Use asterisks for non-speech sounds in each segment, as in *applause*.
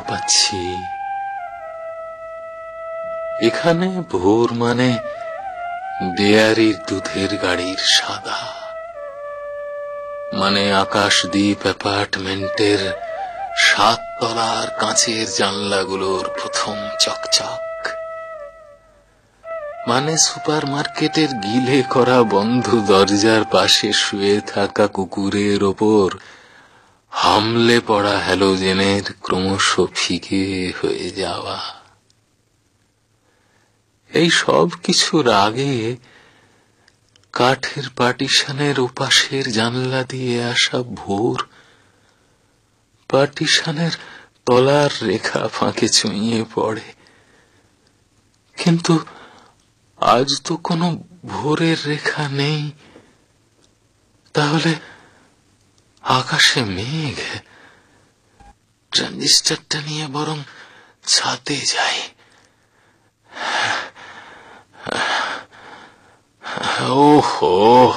পাচ্ছি। এখানে ভোর মানে ডেয়ারির দুধের গাড়ির সাদা। মানে আকাশদ্বীপ অ্যাপার্টমেন্টের সাত তলার কাঁচের জানলাগুলোর প্রথম চকচক। মানে সুপার মার্কেটের গিলে করা বন্ধ দরজার পাশে শুয়ে থাকা কুকুরের ওপর হামলে পড়া হ্যালোজেনের ক্রমশ ফিকে হয়ে যাওয়া। এই সব কিছুর আগে কাঠের পার্টিশনের ওপাশের জানলা দিয়ে আসা ভোর, পার্টিশনের তলার রেখা ফাঁকে চুইয়ে পড়ে। কিন্তু আজ তো কোনো ভোরের রেখা নেই। তাহলে আকাশে মেঘ। ট্রানজিস্টারটা নিয়ে বরং ছাতে যাই। ওহো,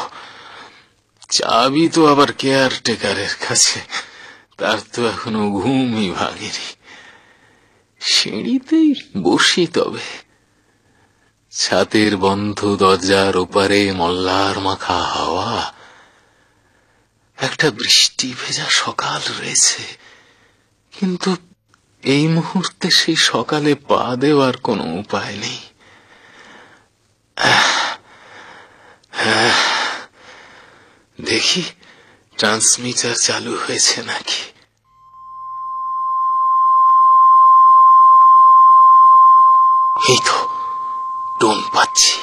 চাবি তো আবার কেয়ারটেকারের কাছে। তার তো এখনও ঘুমই ভাঙেনি। সিঁড়িতেই বসি তবে। ছাতের বন্ধ দরজার ওপারে মল্লার মাখা হাওয়া। একটা বৃষ্টি ভেজা সকাল রয়েছে। কিন্তু এই মুহূর্তে সেই সকালে পা দেওয়ার কোনো উপায় নেই। দেখি ট্রান্সমিটার চালু হয়েছে নাকি? এই তো, টোন পাচ্ছি।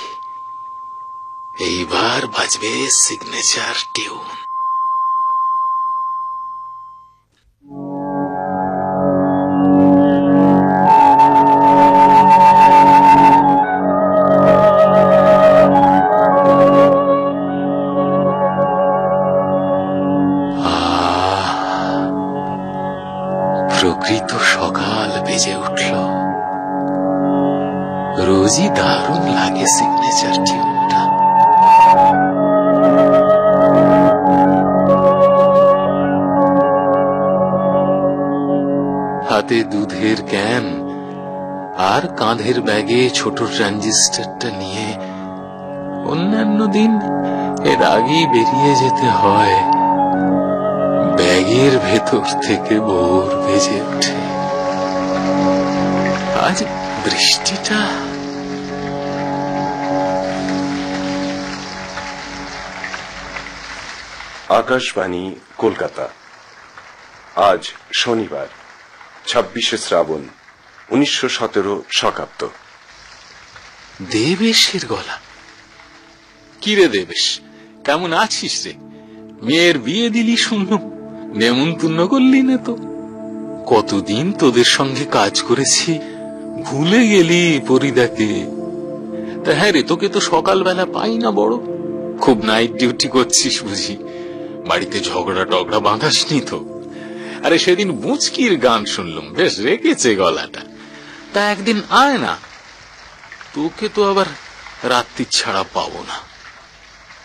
এইবার বাজবে সিগনেচার টিউন রোজই দারুণ লাগে সিগনেচার টিউনটা হাতে দুধের ক্যান আর কাঁধের ব্যাগে ছোট ট্রানজিস্টারটা নিয়ে অন্যান্য দিন এর আগেই বেরিয়ে যেতে হয়। ব্যাগের ভেতর থেকে ভোর ভেজে ওঠে। আজ বৃষ্টিটা আকাশবাণী, কলকাতা। আজ শনিবার, ছাব্বিশে শ্রাবণ, উনিশশো সতেরো শকাব্দ। দেবেশের গলা। কিরে দেবেশ, কেমন আছিস রে? মেয়ের বিয়ে দিলি শুনলাম নেমন্তন্ন করলি না তো। কতদিন তোদের সঙ্গে কাজ করেছি, ভুলে গেলি পরিদাকে। তা হ্যাঁ রে, তোকে তো সকালবেলা পাই না বড়। খুব নাইট ডিউটি করছিস বুঝি। বাড়িতে ঝগড়া টগড়া বাঁধাসনি তো। আরে সেদিন বুচকির গান শুনলাম, বেশ রেখেছে গলাটা। তা একদিন আয় না, তোকে তো আবার রাত্রি ছাড়া পাবো না।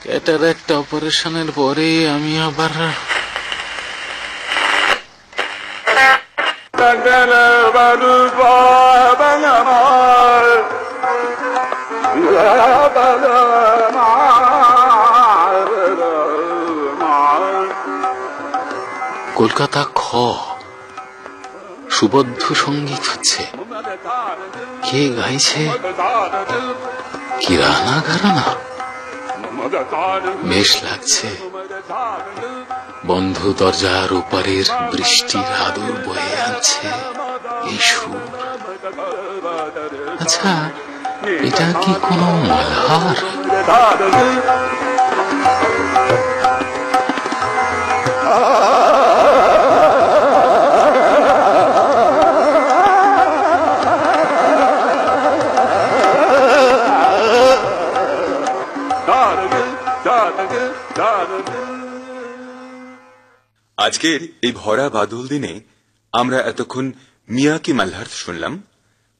ক্যাটার একটা অপারেশনের পরে আমি আবার কলকাতা খ। সুবদ্ধ সংগীত হচ্ছে। কে গাইছে? কিরানা ঘরানা? বেশ লাগছে। বন্ধ দরজার ওপারের বৃষ্টির আদর বয়ে আনছে আচ্ছা এটা কি কোনো মালহার? আজকের এই ভরা বাদল দিনে আমরা এতক্ষণ মিয়াকি মালহার শুনলাম?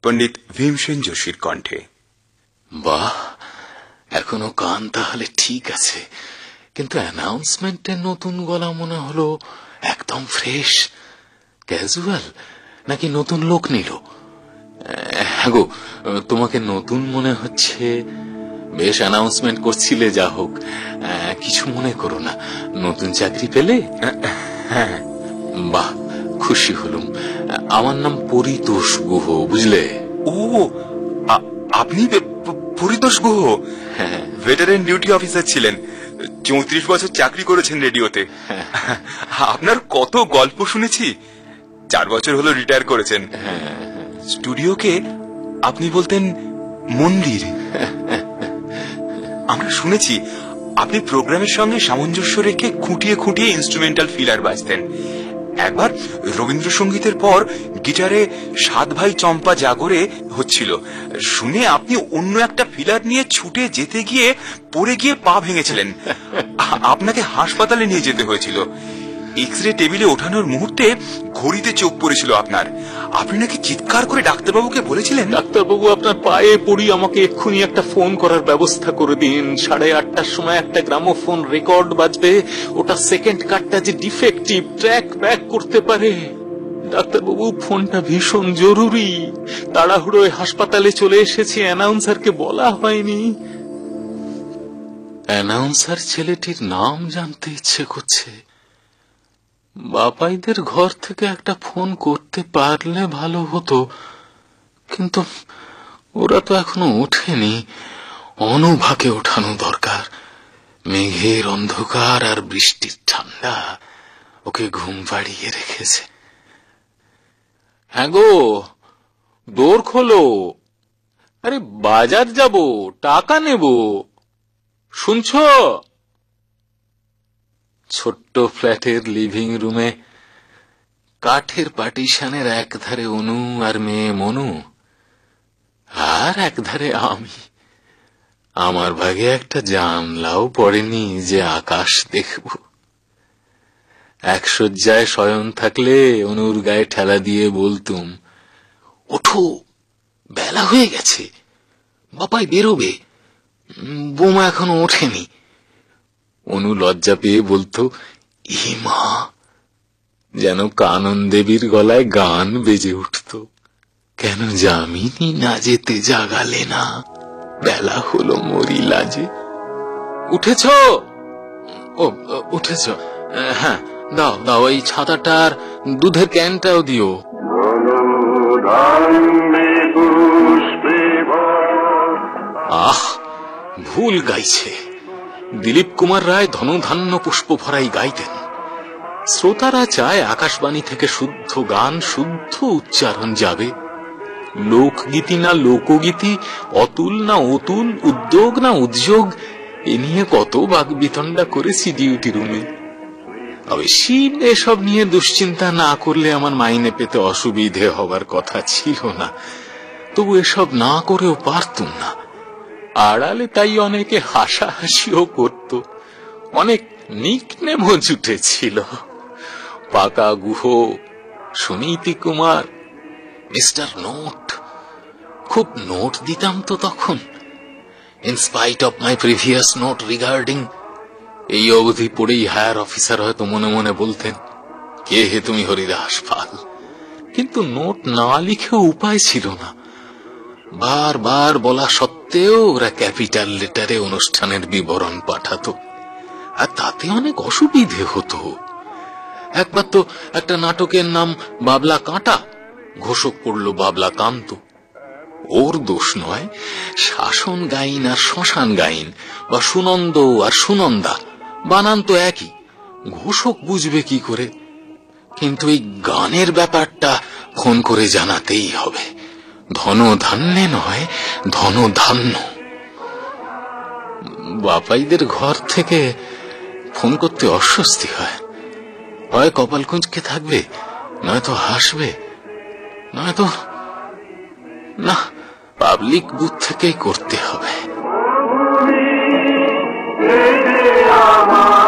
পণ্ডিত ভীমসেন যোশীর কণ্ঠে। বাহ, এখনও কান তাহলে ঠিক আছে, কিন্তু অ্যানাউন্সমেন্টের নতুন গলা মনে হলো একদম ফ্রেশ, ক্যাজুয়াল, নাকি নতুন লোক নিল? হ্যাঁ গো, তোমাকে নতুন মনে হচ্ছে বেশ অ্যানাউন্সমেন্ট করছিলে যা হোক। কিছু মনে করো না। নতুন চাকরি পেলে? হ্যাঁ বাহ খুশি হলুম। আমার নাম পরিতোষ গুহ বুঝলে? ও আপনি পরিতোষ গুহ? হ্যাঁ। ভেটারেন ডিউটি অফিসার ছিলেন। চৌত্রিশ বছর চাকরি করেছেন রেডিওতে। আপনার কত গল্প শুনেছি। চার বছর হলো রিটায়ার করেছেন। স্টুডিওকে আপনি বলতেন মন্দির। আমরা শুনেছি আপনি প্রোগ্রামের সঙ্গে সামঞ্জস্য রেখে খুঁটিয়ে খুঁটিয়ে ইনস্ট্রুমেন্টাল ফিলার বাজতেন। একবার রবীন্দ্রসঙ্গীতের পর গিটারে সাত ভাই চম্পা জাগরে হচ্ছিল। শুনে আপনি অন্য একটা ফিলার নিয়ে ছুটে যেতে গিয়ে পড়ে গিয়ে পা ভেঙেছিলেন। আপনাকে হাসপাতালে নিয়ে যেতে হয়েছিল। এক্স রে টেবিলে ওঠানোর মুহূর্তে ঘড়িতে চোখ পড়েছিল আপনার। আপনি নাকি চিৎকার করে ডাক্তারবাবুকে বলেছিলেন? ডাক্তারবাবু আপনার পায়ে পড়ি আমাকে এক্ষুনি একটা ফোন করার ব্যবস্থা করে দিন। সাড়ে আটটার সময় একটা গ্রামোফোন রেকর্ড বাজবে। ওটা সেকেন্ড কাটটা যে ডিফেক্টিভ ট্র্যাক ব্যাক করতে পারে। ডাক্তারবাবু ফোনটা ভীষণ জরুরি। তাড়াহুড়োয় হাসপাতালে চলে এসেছি অ্যানাউন্সারকে বলা হয়নি। অ্যানাউন্সার ছেলেটির নাম জানতে ইচ্ছে করছে। বাপাইদের ঘর থেকে একটা ফোন করতে পারলে ভালো হতো, কিন্তু ওরা তো এখনও ওঠেনি। অনুভাকে ওঠানো দরকার। মেঘের অন্ধকার আর বৃষ্টির ঠান্ডা ওকে ঘুম পাড়িয়ে রেখেছে। হ্যাঁ গো, দোর খোলো। আরে বাজার যাব, টাকা নেব। শুনছ? ছোট্ট ফ্ল্যাটের লিভিং রুমে কাঠের পার্টিশনের একধারে অনু আর মেয়ে মনু, আর একধারে আমি। আমার ভাগে একটা জানলাও পড়েনি যে আকাশ দেখব। এক শয্যায় শয়ন থাকলে অনুর গায়ে ঠেলা দিয়ে বলতুম, ওঠো, বেলা হয়ে গেছে, বাপাই বেরোবে। বোমা এখনও ওঠেনি। অনু লজ্জা পেয়ে বলতো ইমা যেন কানন দেবীর গলায় গান বেজে উঠত। কেন জামিনী না যেতে জাগালে না? বেলা হলো মরি লাজে উঠেছ? ও উঠেছ। হ্যাঁ দাও দাও এই ছাতাটার দুধের ক্যানটাও দিও। আহ ভুল গাইছে। দিলীপ কুমার রায় ধনধান্য পুষ্প ভরাই গাইতেন। শ্রোতারা চায় আকাশবাণী থেকে শুদ্ধ গান, শুদ্ধ উচ্চারণ যাবে। লোকগীতি না লোকগীতি, অতুল না অতুল, উদ্যোগ না উদ্যোগ, এ নিয়ে কত বাগবিতণ্ডা করেছি ডিউটি রুমে। অবশ্যই এসব নিয়ে দুশ্চিন্তা না করলে আমার মাইনে পেতে অসুবিধে হবার কথা ছিল না। তবু এসব না করেও পারতুম না। আড়ালে তাই অনেকে হাসাহাসিও করত। অনেক নিকনেমও জুটেছিল। পাকা গুহ, সুনীতি কুমার, মিস্টার নোট। খুব নোট দিতাম তো তখন। In spite of my previous note regarding, এই অবধি পড়েই হায়ার অফিসার হয়তো মনে মনে বলতেন, কে হে তুমি হরিদাস পাল? কিন্তু নোট না লিখে উপায় ছিল না। বারবার বলা সত্ত্বেও ওরা ক্যাপিটাল লেটারে অনুষ্ঠানের বিবরণ পাঠাতো। আর তাতে অনেক অসুবিধে হতো। একবার তো একটা নাটকের নাম বাবলা কাঁটা। ঘোষক পড়ল বাবলা কান্ত। ওর দোষ নয়, শাসন গাইন আর শ্মশান গাইন, বা সুনন্দ আর সুনন্দা, বানান তো একই। ঘোষক বুঝবে কি করে? কিন্তু এই গানের ব্যাপারটা ফোন করে জানাতেই হবে। ধন ধান্যে নয় ধন ধান্য বাপাইদের ঘর থেকে ফোন করতে অস্বস্তি হয়। হয় কপাল থাকবে, নয়তো হাসবে, নয়তো না, পাবলিক বুথ থেকেই করতে হবে। যা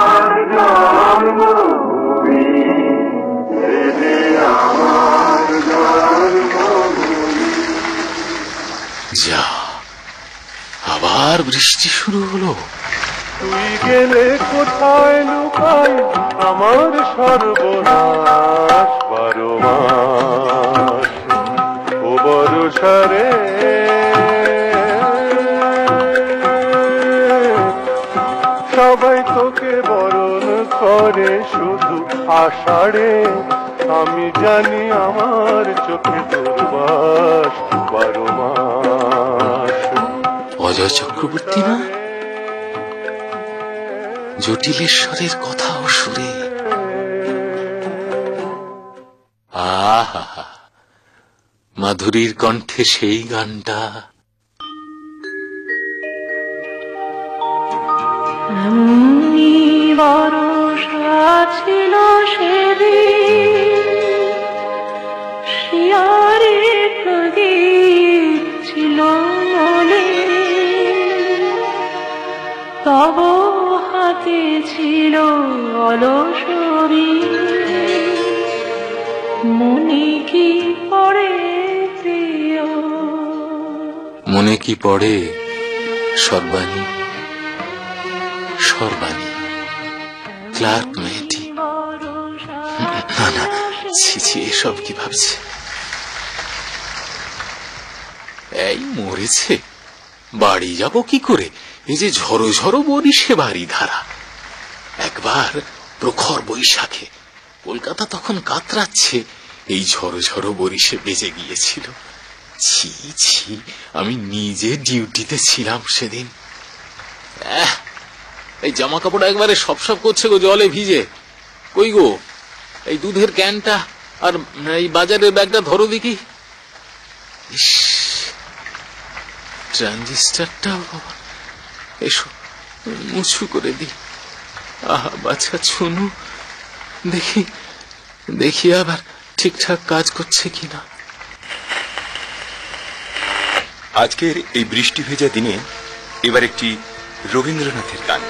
আবার বৃষ্টি শুরু হলো। তুই গেলে কোথায় লুকাই আমার সর্বনাশ বারো মাস সংসারে সবাই তোকে বরণ করে শুধু আষাঢ়ে। আমি জানি আমার চোখে দুর্বাস বারো মাস অজয় চক্রবর্তী না জটিলেশ্বরের কথাও সুরে আহা মাধুরীর কণ্ঠে সেই গানটা ছিল অলসবি। মনে কি পড়ে মনে কি পড়ে সর্বাণী? সর্বাণী, ক্লার্ক মেয়েটি। না না, ছি ছি, এসব কি ভাবছে? এই মরেছে, বাড়ি যাব কি করে? এই যে ঝড়ো ঝড়ো বরিশে বাড়ি ধারা। একবার প্রখর বৈশাখে কলকাতা তখন কাতরাচ্ছে। এই ঝড়ো ঝড়ো বরিশে বেজে গিয়েছিল। ছি ছি আমি নিজে ডিউটিতে ছিলাম সেদিন। এই জামা কাপড় একবারে সব সব করছে গো জলে ভিজে। কই গো এই দুধের ক্যানটা আর এই বাজারের ব্যাগটা ধরো দেখি। ইস, ট্রানজিস্টারটাও এসো মুছু করে দি আহা বাছা ছুনু দেখি দেখি আবার ঠিকঠাক কাজ করছে কিনা। আজকের এই বৃষ্টি ভেজা দিনে এবার একটি রবীন্দ্রনাথের গান।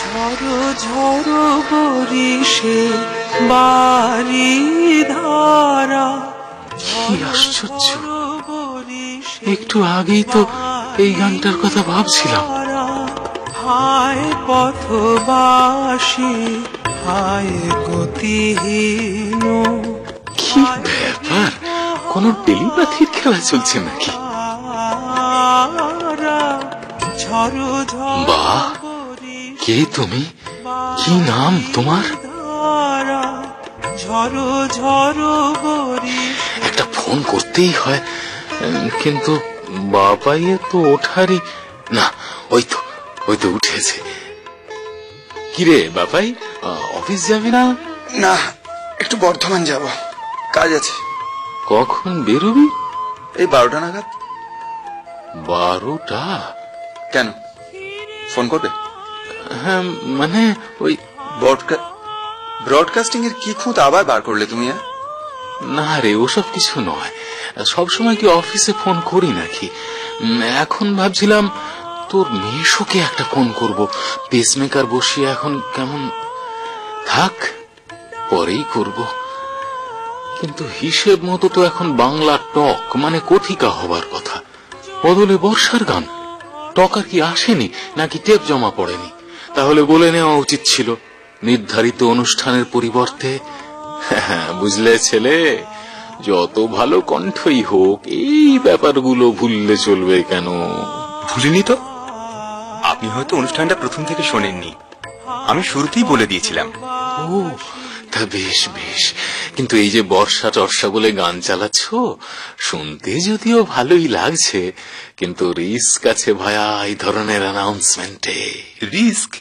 ঝড়ো ঝড়ো বরিশে বাড়ি ধারা। কি আশ্চর্য। একটু আগেই তো এই গানটার কথা ভাবছিলাম। হায় পথবাসী হায় গতিহীন। কি ব্যাপার? কোন টেলিপ্যাথির খেলা চলছে নাকি? ঝড়ো কে তুমি? কি নাম তোমার? ঝড়ো বরিশ একটা ফোন করতেই হয় কিন্তু বাবাইয়ে তো ওঠারই না ওই তো ওই তো উঠেছে। কিরে আহ, অফিস যাবি না? না একটু বর্ধমান যাব। কাজ আছে। কখন বেরোবি? এই বারোটা নাগাদ। বারোটা? কেন? ফোন করবে? হ্যাঁ মানে ওই ব্রডকাস্টিং এর কি খুঁত আবার বার করলে তুমি হ্যাঁ? না রে ওসব কিছু নয়। সব সময় কি অফিসে ফোন করি নাকি? এখন ভাবছিলাম তোর মেয়েশোকে একটা ফোন করব। পেসমেকার বসিয়ে এখন কেমন? থাক পরেই করব। কিন্তু হিসেব মতো তো এখন বাংলা টক মানে কথিকা হবার কথা। বদলে বর্ষার গান। টক আর কি আসেনি নাকি টেপ জমা পড়েনি? তাহলে বলে নেওয়া উচিত ছিল নির্ধারিত অনুষ্ঠানের পরিবর্তে। হ্যাঁ, বুঝলে ছেলে যত ভালো কণ্ঠই হোক এই ব্যাপারগুলো ভুললে চলবে কেন? ভুলিনি তো? আপনি হয়তো অনুষ্ঠানটা প্রথম থেকে শোনেননি। আমি শুরুতেই বলে দিয়েছিলাম। ও তা বেশ বেশ। কিন্তু এই যে বর্ষা টর্ষা বলে গান চালাচ্ছ শুনতে যদিও ভালোই লাগছে কিন্তু রিস্ক আছে ভায়া এই ধরনের অ্যানাউন্সমেন্টে রিস্ক?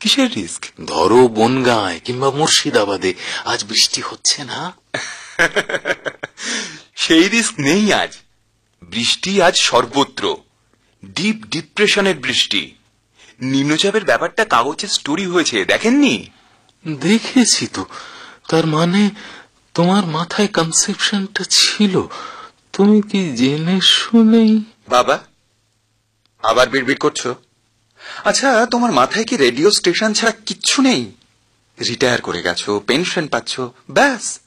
কিসের রিস্ক? ধরো বনগাঁয় কিংবা মুর্শিদাবাদে আজ বৃষ্টি হচ্ছে না? *laughs* সেই রিস্ক নেই আজ। বৃষ্টি আজ সর্বত্র। ডিপ ডিপ্রেশনের বৃষ্টি। নিম্নচাপের ব্যাপারটা কাগজে স্টোরি হয়েছে দেখেননি? দেখেছি তো। তার মানে তোমার মাথায় কনসেপশনটা ছিল। তুমি কি জেনে শুনেই? বাবা আবার বিড়বিড় করছ? আচ্ছা তোমার মাথায় কি রেডিও স্টেশন ছাড়া কিচ্ছু নেই? রিটায়ার করে গেছো পেনশন পাচ্ছ ব্যাস।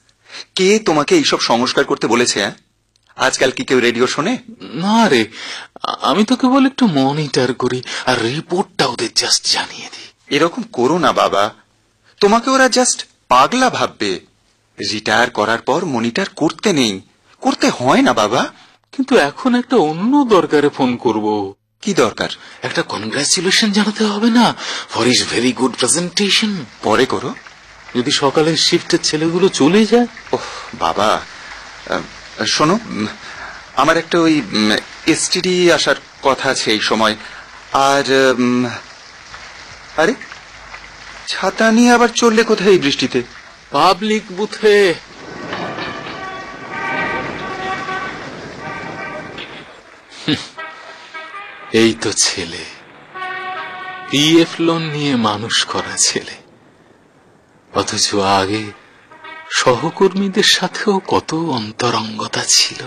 কে তোমাকে এইসব সংস্কার করতে বলেছে হ্যাঁ? আজকাল কি কেউ রেডিও শোনে? না রে আমি তো কেবল একটু মনিটর করি আর রিপোর্টটা ওদের জাস্ট জানিয়ে দিই। এরকম করো না বাবা। তোমাকে ওরা জাস্ট পাগলা ভাববে। রিটায়ার করার পর মনিটর করতে নেই। করতে হয় না বাবা। কিন্তু এখন একটা অন্য দরকারে ফোন করব। কি দরকার? একটা কনগ্রাচুলেশন জানাতে হবে না for this very good presentation পরে করো। যদি সকালের শিফটের ছেলেগুলো চলে যায়। ওহ বাবা। শোনো আমার একটা ওই এসটিডি আসার কথা আছে এই সময়। আর আরে, ছাতা নিয়ে আবার চললে কোথায় এই বৃষ্টিতে? পাবলিক বুথে। এই তো ছেলে। পিএফ লোন নিয়ে মানুষ করা ছেলে। অথচ আগে সহকর্মীদের সাথেও কত অন্তরঙ্গতা ছিল।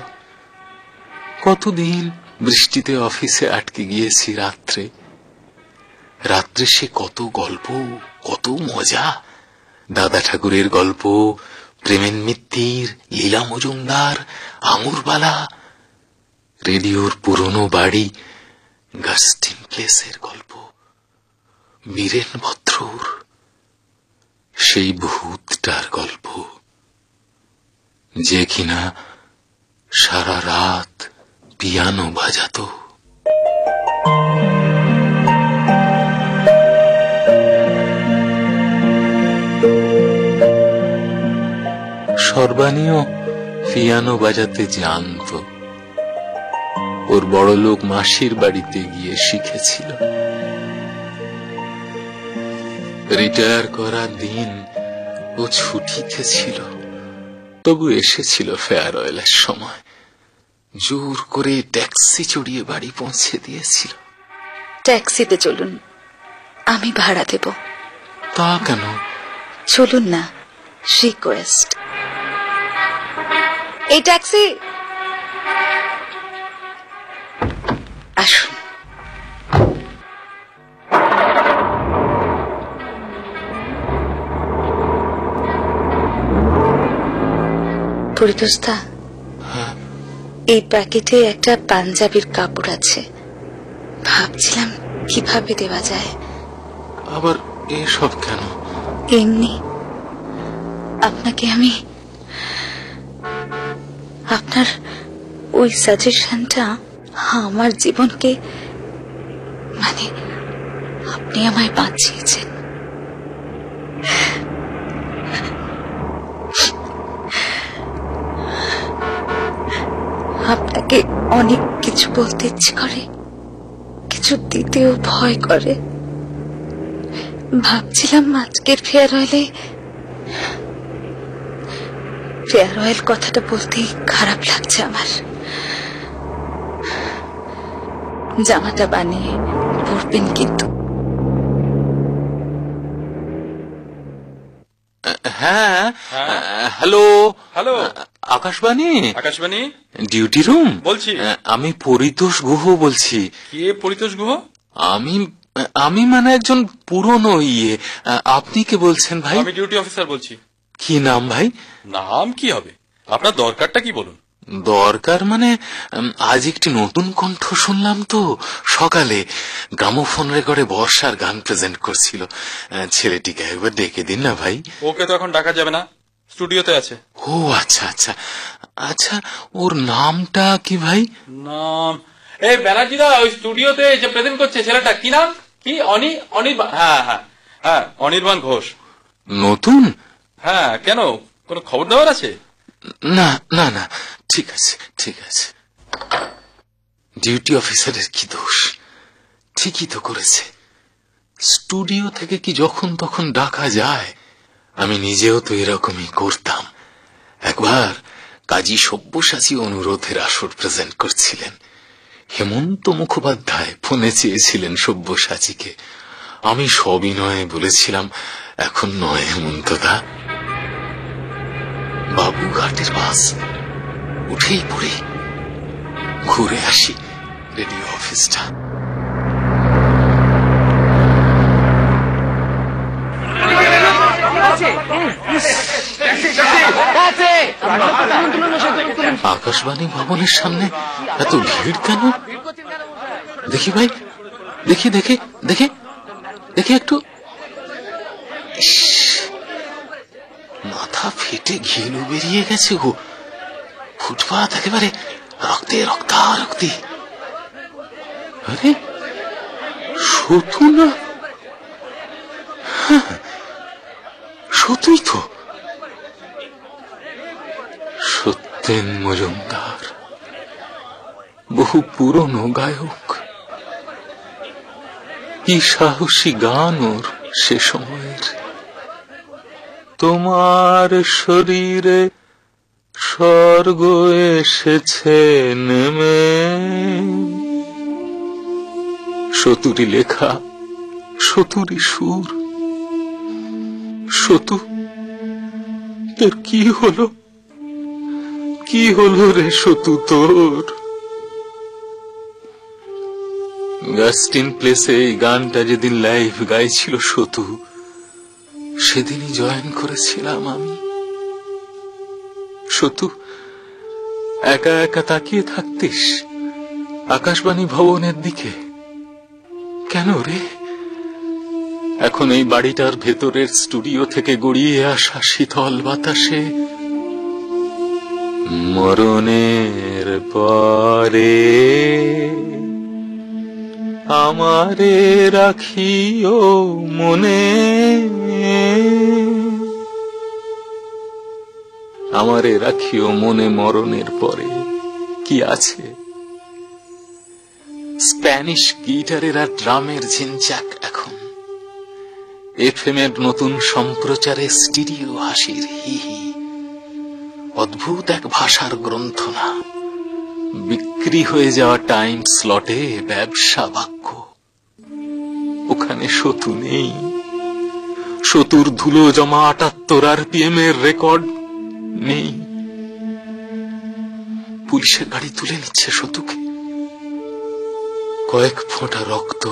কতদিন বৃষ্টিতে অফিসে আটকে গিয়েছি রাত্রে। রাত্রে সে কত গল্প, কত মজা। দাদা ঠাকুরের গল্প প্রেমেন মিত্তির, লীলা মজুমদার আঙুরবালা রেডিওর পুরনো বাড়ি, গাস্টিন প্লেসের গল্প, বীরেন ভদ্রর সেই ভূতটার গল্প। যে কিনা সারা রাত পিয়ানো বাজাতো। সর্বানীয় পিয়ানো বাজাতে জানত। ওর বড় লোক মাসির বাড়িতে গিয়ে শিখেছিল। রিটায়ার করার দিন ও ছুটিতে ছিল। তবু এসেছিল ফেয়ার অয়েলের সময়। জোর করে ট্যাক্সি চড়িয়ে বাড়ি পৌঁছে দিয়েছিল। ট্যাক্সিতে চলুন আমি ভাড়া দেব। তা কেন? চলুন না রিকোয়েস্ট। এই ট্যাক্সি! আসুন। পরিতোস্তা এই প্যাকেটে একটা পাঞ্জাবির কাপড় আছে। ভাবছিলাম কীভাবে দেওয়া যায়। আবার এসব কেন? এমনি আপনাকে আমি আপনার ওই সাজেশনটা আমার জীবনকে মানে আপনি আমায় বাঁচিয়েছেন আপনাকে অনেক কিছু বলতে ইচ্ছে করে কিছু দিতেও ভয় করে। ভাবছিলাম আজকের ফেয়ার অয়েলে ফেয়ার অয়েল কথাটা বলতেই খারাপ লাগছে আমার। জামাটা বানিয়ে পরবেন কিন্তু। হ্যাঁ hello. Hello. Akashvani? Akashvani? Duty room? বলছি। আমি পরিতোষ গুহ বলছি। কে পরিতোষ গুহ? আমি আমি মানে একজন পুরনো ইয়ে। আপনি কে বলছেন ভাই? আমি ডিউটি অফিসার বলছি। কি নাম ভাই? নাম কি হবে? আপনার দরকারটা কি বলুন? দরকার মানে আজ একটি নতুন কণ্ঠ শুনলাম তো। সকালে গ্রামোফোন রেকর্ডে বর্ষার গান প্রেজেন্ট করছিল। ছেলেটিকে একবার ডেকে দিন না ভাই। ওকে তো এখন ডাকা যাবে না। স্টুডিওতে আছে। ও আচ্ছা আচ্ছা। আচ্ছা ওর নামটা কি ভাই? নাম। এই ব্যানার্জিদা ওই স্টুডিওতে যে প্রেজেন্ট করছে ছেলেটা কি নাম? কি? অনি অনির্বাণ হ্যাঁ হ্যাঁ হ্যাঁ অনির্বাণ ঘোষ। নতুন? হ্যাঁ কেন? কোনো খবর দেওয়ার আছে? না না না। ঠিক আছে ঠিক আছে। ডিউটি অফিসারের কি দোষ? ঠিকই তো করেছে। স্টুডিও থেকে কি যখন তখন ডাকা যায়? আমি নিজেও তো এরকমই করতাম। একবার কাজী সব্যসাচী অনুরোধের আসর প্রেজেন্ট করছিলেন। হেমন্ত মুখোপাধ্যায় ফোনে চেয়েছিলেন সব্যসাচীকে। আমি সবিনয়ে বলেছিলাম, এখন নয় হেমন্তদা বাবুঘাটের বাস। উঠেই পড়ি। ঘুরে আসি রেডিও অফিসটা। আকাশবাণী ভবনের সামনে এত ভিড় কেন? দেখি ভাই দেখি দেখি দেখি দেখি একটু। মাথা ফেটে ঘিলু বেরিয়ে গেছে গো। ফুটপাত একেবারে রক্তে রক্তারক্তি। আরে সতু না? হ্যাঁ, সতুই তো। সত্যেন মজুমদার, বহু পুরনো গায়ক। কি সাহসী গান ওর সে সময়ের। তোমার শরীরে স্বর্গ এসেছে নেমে। সতুরি লেখা, সতুরি সুর। সতু তোর কি হলো? কি হলো রে সতু তোর? গাস্টিন প্লেসে এই গানটা যেদিন লাইভ গাইছিল সতু সেদিনই জয়েন করেছিলাম আমি। সতু একা একা তাকিয়ে থাকতিস আকাশবাণী ভবনের দিকে? কেন রে? এখন এই বাড়িটার ভেতরের স্টুডিও থেকে গড়িয়ে আসা শীতল বাতাসে মরণের পরে আমারে রাখিও মনে। আমারে রাখিও মনে মরণের পরে। কি আছে? স্প্যানিশ গিটারের আর ড্রামের ঝিনচাক এখন। এফএম এর নতুন সম্প্রচারে স্টিরিও হাসির হি হি। অদ্ভুত এক ভাষার গ্রন্থনা। বিক্রি হয়ে যাওয়া টাইম স্লটে ব্যবসা বাক্য। ওখানে সতু নেই। সতুর ধুলো জমা আটাত্তর আর পিএম এর রেকর্ড নেই। পুলিশের গাড়ি তুলে নিচ্ছে সতুকে কয়েক ফোঁটা রক্ত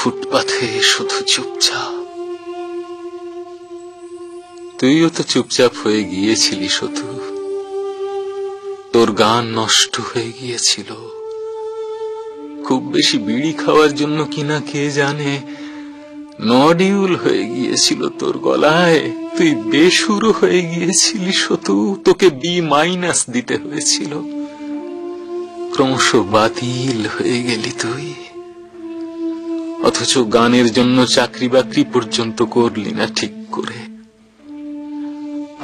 ফুটপাথে শুধু চুপচাপ। তুইও তো চুপচাপ হয়ে গিয়েছিলি সতু তোর গান নষ্ট হয়ে গিয়েছিল। খুব বেশি বিড়ি খাওয়ার জন্য কিনা কে জানে। নডিউল হয়ে গিয়েছিল তোর গলায়। তুই বেসুরো হয়ে গিয়েছিলি সতু তোকে বি মাইনাস দিতে হয়েছিল। ক্রমশ বাতিল হয়ে গেলি তুই। অথচ গানের জন্য চাকরি বাকরি পর্যন্ত করলি না ঠিক করে।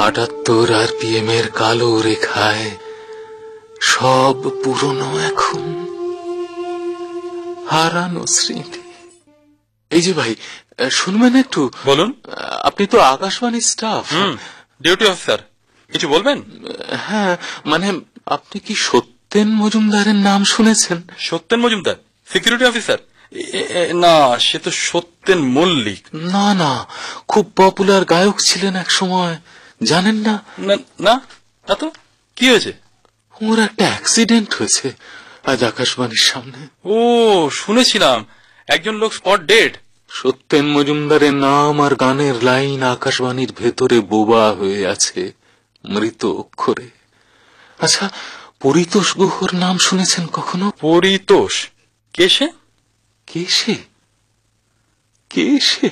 আটাত্তর আর পিএম এর কালো রেখায় সব পুরনো এখন। হারানো স্মৃতি। এই যে ভাই শুনবেন একটু? বলুন। আপনি তো আকাশবাণী স্টাফ। Duty officer. কিছু বলবেন? হ্যাঁ মানে আপনি কি সত্যেন মজুমদারের নাম শুনেছেন? Satyen Majumdar security officer. না সে তো সত্যেন মল্লিক। না না খুব পপুলার গায়ক ছিলেন এক সময় জানেন না? না না তো কি হয়েছে? ওর একটা অ্যাক্সিডেন্ট হয়েছে আজ আকাশবাণীর সামনে। ও শুনেছিলাম একজন লোক স্পট ডেড সত্যেন মজুমদারের নাম আর গানের লাইন আকাশবাণীর ভেতরে বোবা হয়ে আছে মৃত অক্ষরে। আচ্ছা পরিতোষ গুহর নাম শুনেছেন কখনো? পরিতোষ। কে সে? কে সে? কে সে?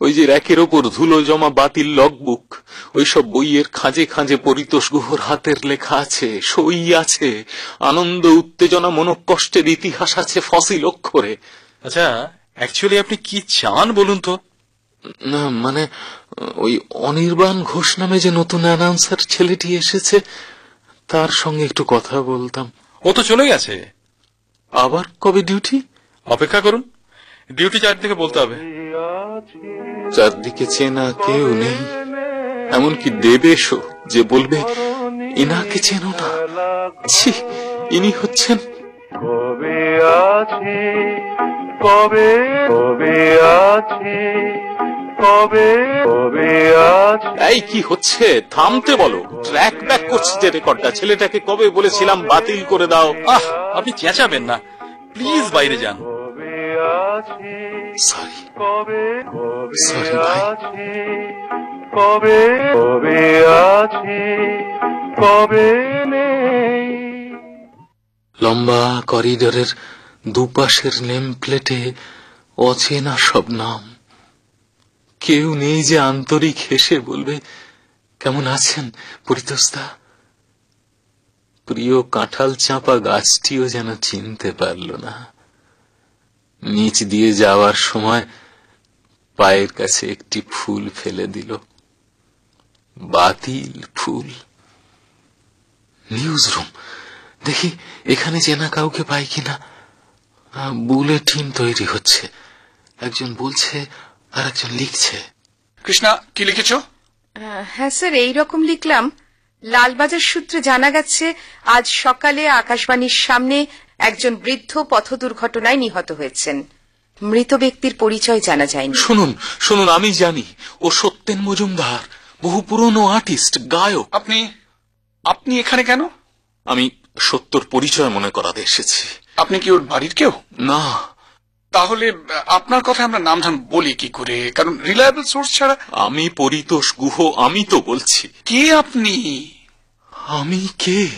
ওই যে র্যাকের ওপর ধুলো জমা বাতিল লগবুক ওই সব বইয়ের খাঁজে খাঁজে পরিতোষ গুহর হাতের লেখা আছে সই আছে আনন্দ উত্তেজনা মনোকষ্টের ইতিহাস আছে ফসিল অক্ষরে। আচ্ছা অ্যাকচুয়ালি আপনি কি চান বলুন তো? না মানে ওই অনির্বাণ ঘোষ নামে যে নতুন অ্যানাউন্সার ছেলেটি এসেছে তার সঙ্গে একটু কথা বলতাম। ও তো চলে গেছে আবার কবে ডিউটি অপেক্ষা করুন। ডিউটি চারদিকে বলতে হবে। চারদিকে চেনা কেউ নেই। এমনকি দেবেশও যে বলবে ইনাকে চেনো না। ছি ইনি হচ্ছেন কবে আছি কবে কবে আছি কবে কবে আছি? এই কি হচ্ছে? থামতে বলো। ট্র্যাক ব্যাক করছে যে রেকর্ডটা ছেলেটাকে কবে বলেছিলাম বাতিল করে দাও। আহ! আপনি চেঁচাবেন না। প্লিজ বাইরে যান। কবে কবে আছি কবে নেই লম্বা করিডোরের দুপাশের নেম প্লেটে অচেনা সব নাম। কেউ নেই যে আন্তরিক হেসে বলবে, কেমন আছেন পরিতোষদা? প্রিয় কাঁঠাল চাঁপা গাছটিও যেন চিনতে পারল না। নিচ দিয়ে যাওয়ার সময় পায়ের কাছে একটি ফুল ফেলে দিল। বাতিল ফুল। নিউজ রুম দেখি এখানে চেনা কাউকে পাই কিনা। বুলেটিন তৈরি হচ্ছে। একজন বলছে আর একজন লিখছে। কৃষ্ণা কি লিখেছো? হ্যাঁ স্যার এই রকম লিখলাম। লালবাজার সূত্রে জানা গেছে আজ সকালে আকাশবাণীর সামনে একজন বৃদ্ধ পথ দুর্ঘটনায় নিহত হয়েছেন। মৃত ব্যক্তির পরিচয় জানা যায়নি। শুনুন শুনুন আমি জানি। ও সত্যেন মজুমদার বহু পুরনো আর্টিস্ট গায়ক। আপনি আপনি এখানে কেন? আমি সত্যর পরিচয় মনে করাতে এসেছি। আপনি কি ওর বাড়ির কেউ? না তাহলে আপনার কথা আমরা নাম ধাম বলি কি করে? কারণ রিলায়েবল সোর্স ছাড়া আমি পরিতোষ গুহ আমি তো বলছি। কে আপনি? আমি কে?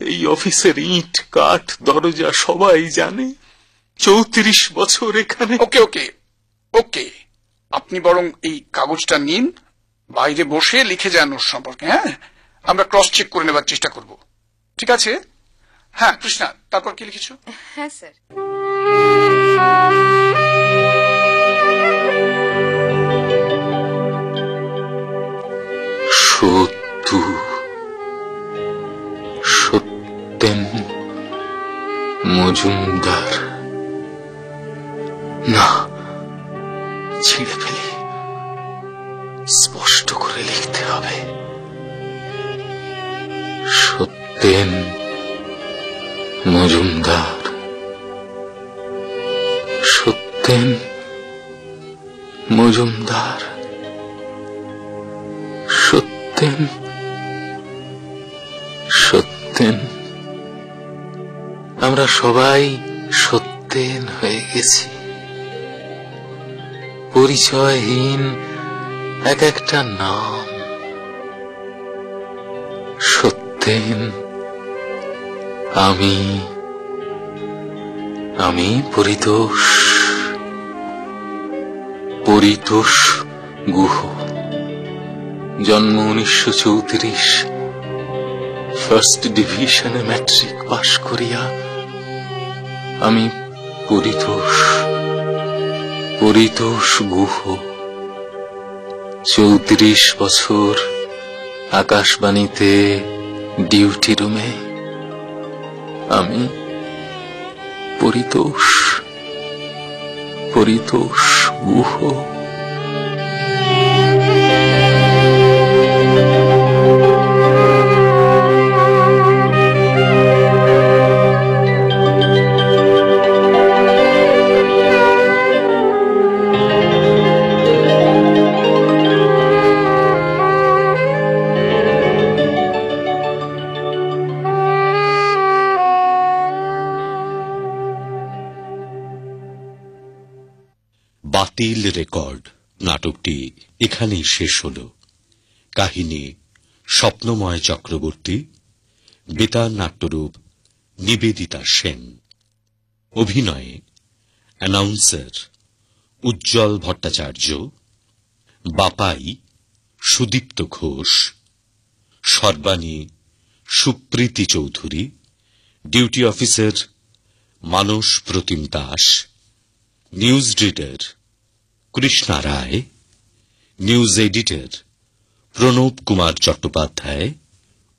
এই অফিসের ইট কাঠ দরজা সবাই জানে। চৌত্রিশ বছর এখানে ওকে ওকে ওকে। আপনি বরং এই কাগজটা নিন বাইরে বসে লিখে যান ওর সম্পর্কে হ্যাঁ? আমরা ক্রস চেক করে নেবার চেষ্টা করব। ঠিক আছে? হ্যাঁ কৃষ্ণা তারপর কি লিখেছো? হ্যাঁ স্যার। মজুমদার। না ছিঁড়ে ফেলি। স্পষ্ট করে লিখতে হবে। সত্যেন মজুমদার। সত্যেন মজুমদার, সত্যেন সত্যেন। আমরা সবাই সত্যেন হয়ে গেছি। পরিচয়হীন এক একটা নাম। সত্যেন, আমি আমি পরিতোষ। পরিতোষ গুহ। জন্ম উনিশশো চৌত্রিশ। ফার্স্ট ডিভিশনে ম্যাট্রিক পাশ করিয়া আমি পরিতোষ। পরিতোষ গুহ। চৌত্রিশ বছর আকাশবাণীতে ডিউটি রুমে আমি পরিতোষ। পরিতোষ। গুহ বাতিল রেকর্ড। নাটকটি এখানেই শেষ হল। কাহিনী স্বপ্নময় চক্রবর্তী, বেতার নাট্যরূপ নিবেদিতা সেন। অভিনয়ে announcer Ujjwal Bhattacharya, Bapai Sudipta Ghosh, Sarbani Supriti Chowdhury, duty officer Manas Pratim Das, news reader Krishna Roy, news editor Pranab Kumar Chattopadhyay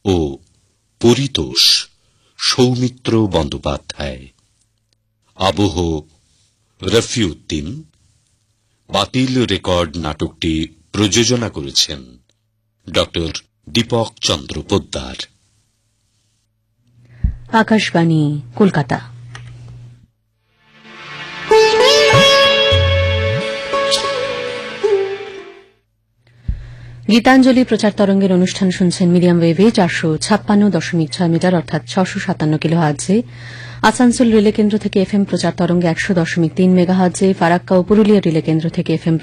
ও পরিতোষ সৌমিত্র বন্দ্যোপাধ্যায়। আবহ রফিউদ্দিন বাতিল রেকর্ড নাটকটি প্রযোজনা করেছেন ড দীপক চন্দ্র পোদ্দার। আকাশবাণী, কলকাতা। গীতাঞ্জলি প্রচার তরঙ্গের অনুষ্ঠান শুনছেন মিডিয়াম ওয়েভে, চারশো ছাপ্পান্ন দশমিক ছয় মিটার, অর্থাৎ ছশো সাতান্ন কিলো হাজে আসানসোল রেলে কেন্দ্র থেকে এফএম প্রচার তরঙ্গে একশো দশমিক তিন মেগা হাজে ফারাক্কা ও পুরুলিয়া রেলে কেন্দ্র থেকে এফএম